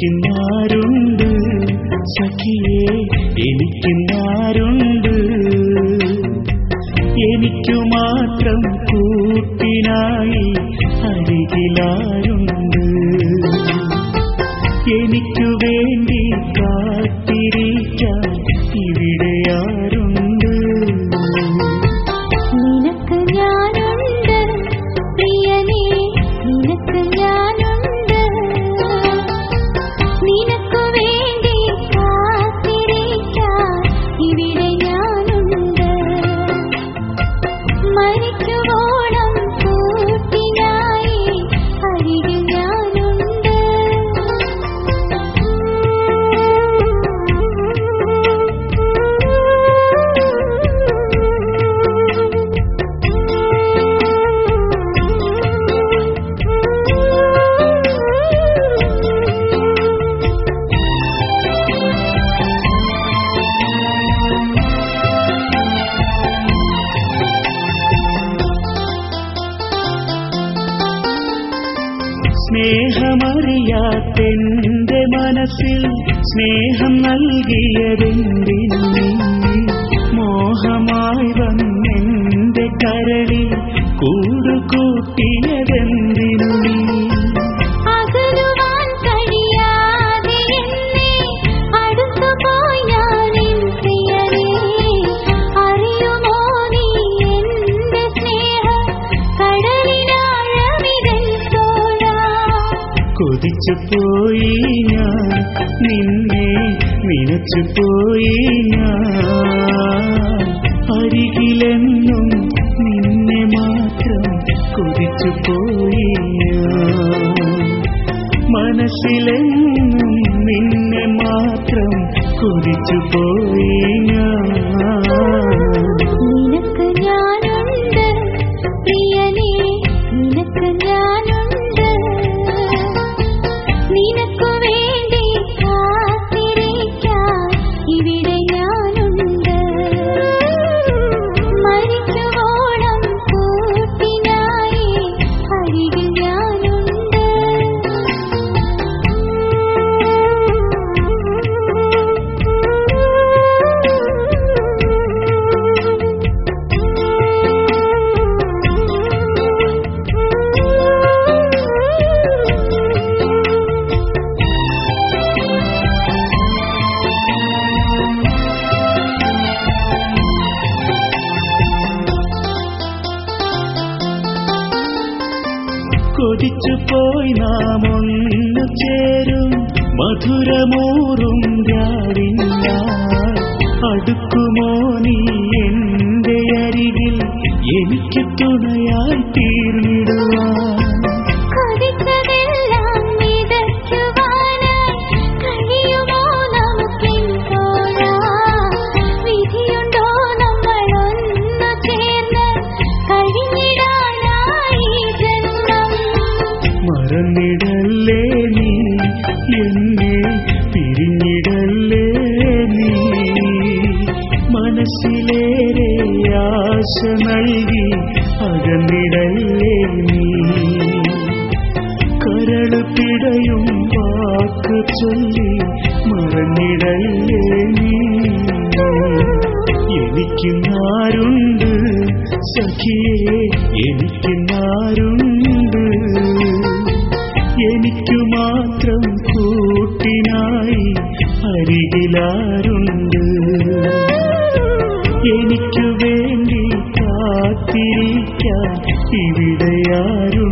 എനിക്കിന്നാരുണ്ട്? സഖിയെ എനിക്കിന്നാരുണ്ട്? എനിക്കു മാത്രം കൂട്ടിനായി അരികിലാരുണ്ട്? എനിക്കു സ്നേഹമറിയാത്തെന്റെ മനസ്സിൽ സ്നേഹം നൽകിയതെന്തിന്? മോഹമായി വന്നെന്റെ കരളിൽ കൊതിച്ചു പോയി ഞാൻ നിന്നെ നിനച്ചു പോയി ഞാൻ. അരികിലെന്നും നിന്നെ മാത്രം കൊതിച്ചു പോയി കൊതിച്ചു പോയി നാം ചേരും. മധുരമൂറും രാവില്ല അടുക്കുമോ നീ എന്റെ അരികിൽ? എനിക്ക് തുണയായി തീർന്നിടുവാൻ മനസ്സിലേറെ ആശ നൽകി അകന്നിടല്ലേ നീ. കരൾ പിടയും വാക്ക് ചൊല്ലി മറന്നിടല്ലേ നീ. എനിക്കിന്നാരുണ്ട് സഖിയെ എനിക്കിന്നാരുണ്ട് എനിക്കു മാത്രം കൂട്ടിനായി അരികിലാരുണ്ട്. എനിക്കു വേണ്ടി കാത്തിരിക്കാൻ ഇവിടെയാരുണ്ട്